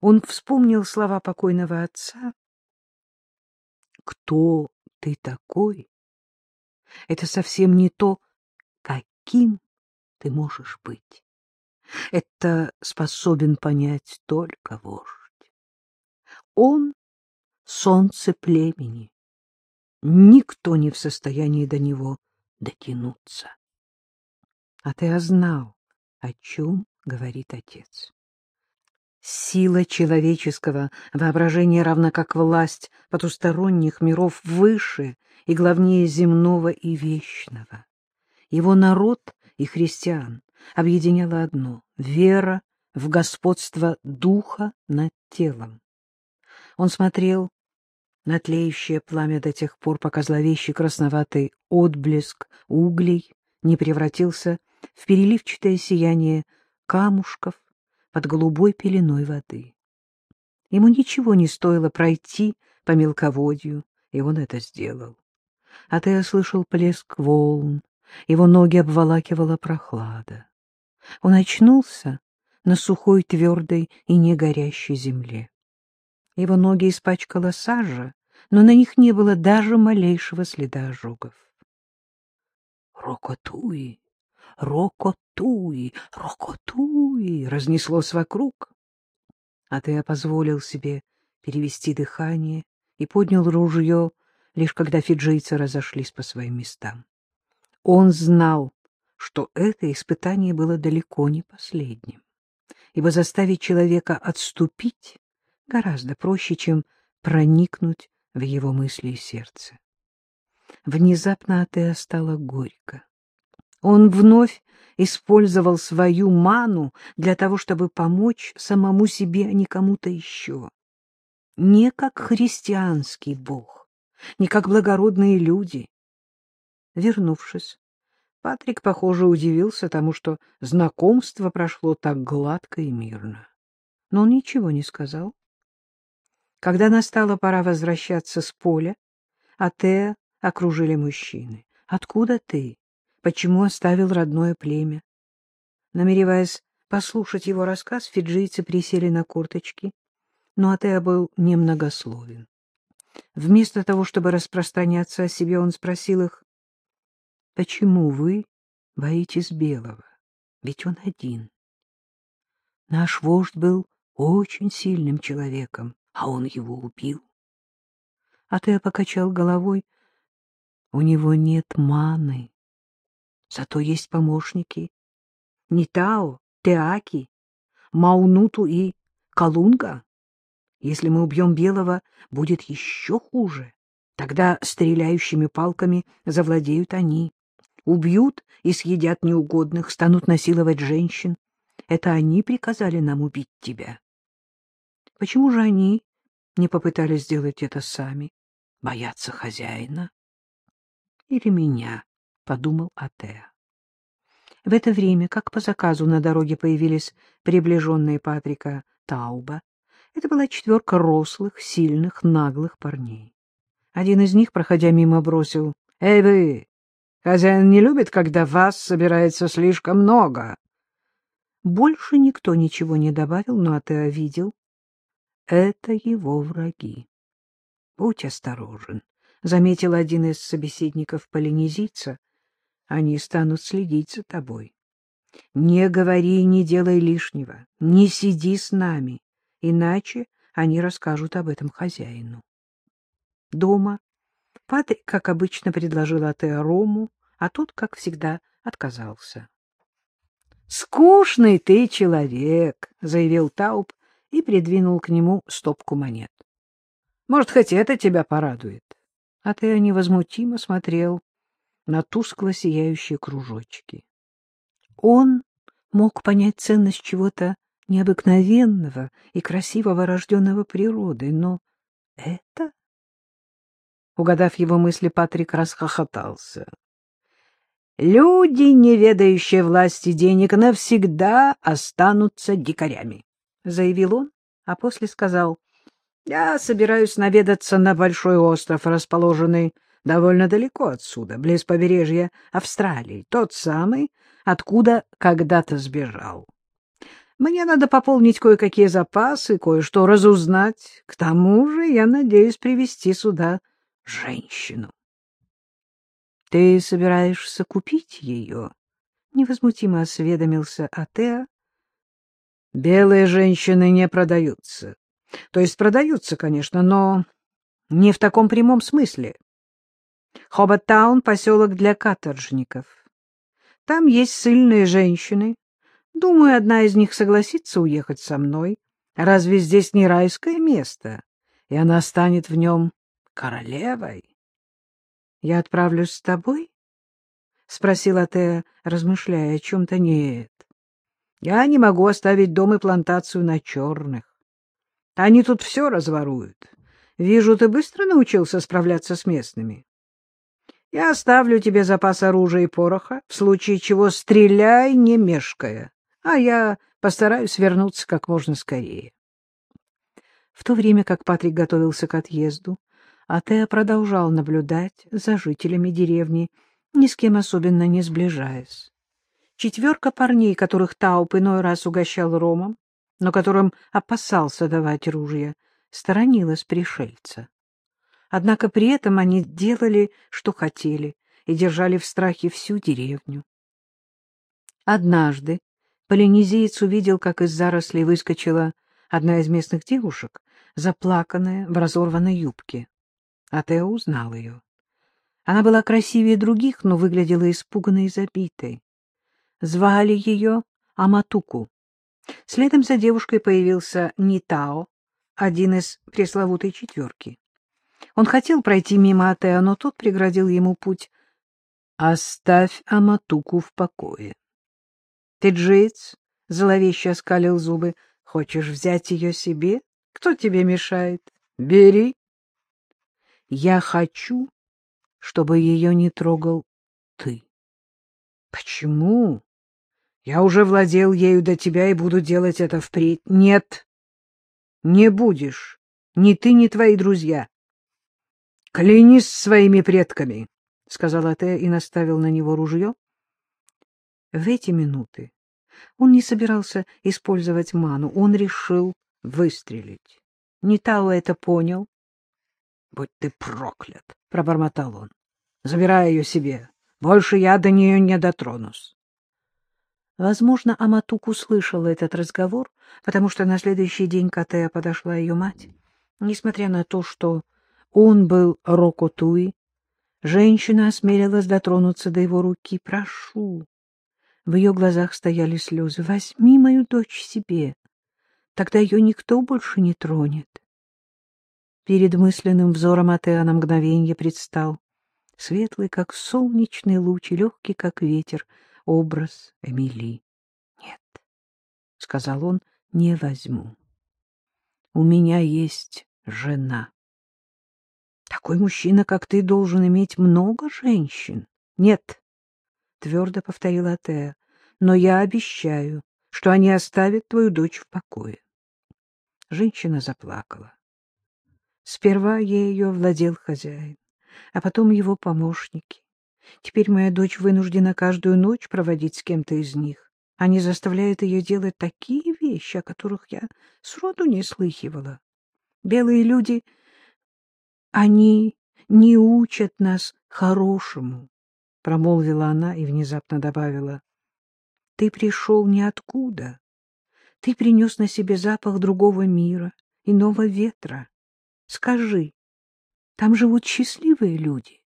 Он вспомнил слова покойного отца. «Кто ты такой?» Это совсем не то, каким ты можешь быть. Это способен понять только вождь. Он — солнце племени. Никто не в состоянии до него дотянуться. А ты ознал, о чем говорит отец. Сила человеческого воображения, равна как власть потусторонних миров, выше и главнее земного и вечного. Его народ и христиан объединяло одно — вера в господство духа над телом. Он смотрел на тлеющее пламя до тех пор, пока зловещий красноватый отблеск углей не превратился в переливчатое сияние камушков под голубой пеленой воды. Ему ничего не стоило пройти по мелководью, и он это сделал. А ты слышал плеск волн, его ноги обволакивала прохлада. Он очнулся на сухой, твердой и негорящей земле. Его ноги испачкала сажа, но на них не было даже малейшего следа ожогов. «Рокотуи! Рокотуи! Рокотуи!» разнеслось вокруг. А ты позволил себе перевести дыхание и поднял ружье, лишь когда фиджийцы разошлись по своим местам. Он знал, что это испытание было далеко не последним, ибо заставить человека отступить гораздо проще, чем проникнуть в его мысли и сердце. Внезапно Атеа стало горько. Он вновь использовал свою ману для того, чтобы помочь самому себе, а не кому-то еще. Не как христианский бог, не как благородные люди. Вернувшись, Патрик, похоже, удивился тому, что знакомство прошло так гладко и мирно. Но он ничего не сказал. Когда настала пора возвращаться с поля, Атеа окружили мужчины. «Откуда ты? Почему оставил родное племя?» Намереваясь послушать его рассказ, фиджийцы присели на курточки, но Атеа был немногословен. Вместо того, чтобы распространяться о себе, он спросил их, «Почему вы боитесь белого? Ведь он один. Наш вождь был очень сильным человеком, а он его убил. А ты покачал головой. У него нет маны. Зато есть помощники. Нитао, Теаки, Маунуту и Калунга. Если мы убьем белого, будет еще хуже. Тогда стреляющими палками завладеют они. Убьют и съедят неугодных, станут насиловать женщин. Это они приказали нам убить тебя. Почему же они не попытались сделать это сами? Боятся хозяина? Или меня, — подумал Атеа. В это время, как по заказу, на дороге появились приближенные Патрика Тауба. Это была четверка рослых, сильных, наглых парней. Один из них, проходя мимо, бросил. — Эй вы! Хозяин не любит, когда вас собирается слишком много. Больше никто ничего не добавил, но Атеа видел, это его враги. Будь осторожен, — заметил один из собеседников полинезийца. Они станут следить за тобой. Не говори и не делай лишнего, не сиди с нами, иначе они расскажут об этом хозяину. Дома Патрик, как обычно, предложил Атеа рому, а тот, как всегда, отказался. — Скучный ты человек, — заявил Тауб, и придвинул к нему стопку монет. — Может, хоть это тебя порадует? А ты невозмутимо смотрел на тускло сияющие кружочки. Он мог понять ценность чего-то необыкновенного и красивого, рожденного природой, но это... Угадав его мысли, Патрик расхохотался. «Люди, не ведающие власти денег, навсегда останутся дикарями. — заявил он, а после сказал, — Я собираюсь наведаться на большой остров, расположенный довольно далеко отсюда, близ побережья Австралии, тот самый, откуда когда-то сбежал. Мне надо пополнить кое-какие запасы, кое-что разузнать. К тому же я надеюсь привести сюда женщину. — Ты собираешься купить ее? — невозмутимо осведомился Атеа. — Белые женщины не продаются. То есть продаются, конечно, но не в таком прямом смысле. Хоботтаун — поселок для каторжников. Там есть сильные женщины. Думаю, одна из них согласится уехать со мной. Разве здесь не райское место? И она станет в нем королевой. — Я отправлюсь с тобой? — спросила Тея, размышляя о чем-то. — Нет. Я не могу оставить дом и плантацию на черных. Они тут все разворуют. Вижу, ты быстро научился справляться с местными. Я оставлю тебе запас оружия и пороха, в случае чего стреляй, не мешкая, а я постараюсь вернуться как можно скорее. В то время как Патрик готовился к отъезду, Атеа продолжал наблюдать за жителями деревни, ни с кем особенно не сближаясь. Четверка парней, которых Тауп иной раз угощал ромом, но которым опасался давать ружья, сторонилась пришельца. Однако при этом они делали, что хотели, и держали в страхе всю деревню. Однажды полинезиец увидел, как из зарослей выскочила одна из местных девушек, заплаканная в разорванной юбке. А Тео узнал ее. Она была красивее других, но выглядела испуганной и забитой. Звали ее Аматуку. Следом за девушкой появился Нитао, один из пресловутой четверки. Он хотел пройти мимо Атеа, но тот преградил ему путь. — Оставь Аматуку в покое. — Ты джиц? — зловеще оскалил зубы. — Хочешь взять ее себе? Кто тебе мешает? Бери. — Я хочу, чтобы ее не трогал ты. — Почему? Я уже владел ею до тебя и буду делать это впредь. Нет, не будешь. Ни ты, ни твои друзья. — Клянись своими предками, — сказал Ате и наставил на него ружье. В эти минуты он не собирался использовать ману, он решил выстрелить. Нитао это понял. — Будь ты проклят, — пробормотал он. — Забирай ее себе. Больше я до нее не дотронусь. Возможно, Аматук услышала этот разговор, потому что на следующий день к Атеа подошла ее мать. Несмотря на то, что он был Рокотуи. Женщина осмелилась дотронуться до его руки. «Прошу». В ее глазах стояли слезы. «Возьми мою дочь себе. Тогда ее никто больше не тронет». Перед мысленным взором Атеа на мгновенье предстал светлый, как солнечный луч, и легкий, как ветер, образ Эмили. «Нет», — сказал он, — «не возьму. У меня есть жена». Такой мужчина, как ты, должен иметь много женщин. Нет, — твердо повторила Тея, — но я обещаю, что они оставят твою дочь в покое. Женщина заплакала. Сперва ею владел хозяин, а потом его помощники. Теперь моя дочь вынуждена каждую ночь проводить с кем-то из них. Они заставляют ее делать такие вещи, о которых я сроду не слыхивала. Белые люди они не учат нас хорошему, — промолвила она и внезапно добавила. — Ты пришел ниоткуда. Ты принес на себе запах другого мира, иного ветра. Скажи, там живут счастливые люди?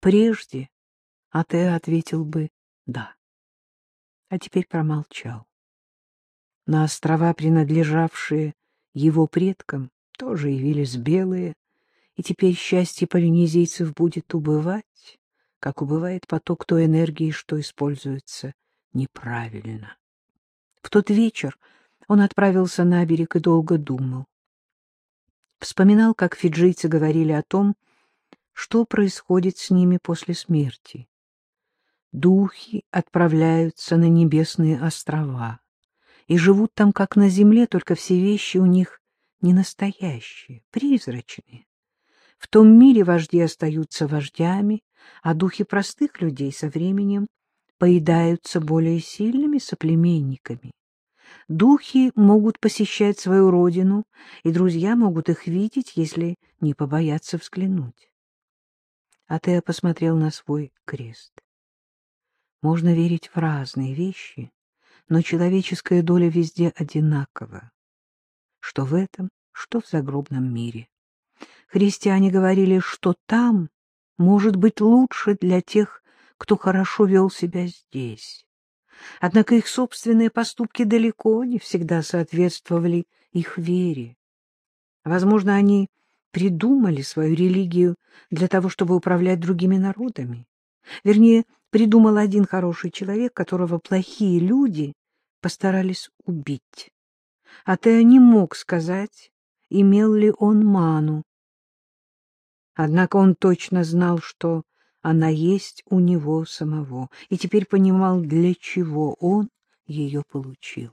Прежде а ты ответил бы «да», а теперь промолчал. На острова, принадлежавшие его предкам, тоже явились белые, и теперь счастье полинезийцев будет убывать, как убывает поток той энергии, что используется неправильно. В тот вечер он отправился на берег и долго думал. Вспоминал, как фиджийцы говорили о том, что происходит с ними после смерти. Духи отправляются на небесные острова и живут там, как на земле, только все вещи у них не настоящие, призрачные. В том мире вожди остаются вождями, а духи простых людей со временем поедаются более сильными соплеменниками. Духи могут посещать свою родину, и друзья могут их видеть, если не побояться взглянуть. Атеа посмотрел на свой крест. Можно верить в разные вещи, но человеческая доля везде одинакова. Что в этом, что в загробном мире. Христиане говорили, что там может быть лучше для тех, кто хорошо вел себя здесь. Однако их собственные поступки далеко не всегда соответствовали их вере. Возможно, они придумали свою религию для того, чтобы управлять другими народами. Вернее, придумал один хороший человек, которого плохие люди постарались убить. А ты не мог сказать, имел ли он ману. Однако он точно знал, что она есть у него самого, и теперь понимал, для чего он ее получил.